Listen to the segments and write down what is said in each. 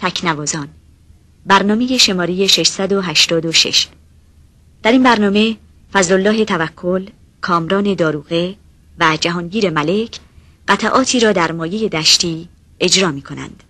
تکنوازان برنامه شماره 686 در این برنامه فضلالله توکل کامران داروغه و جهانگیر ملک قطعاتی را در مایه دشتی اجرا می کنند.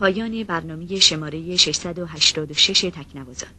پایان برنامه شماره 686 تکنوازان.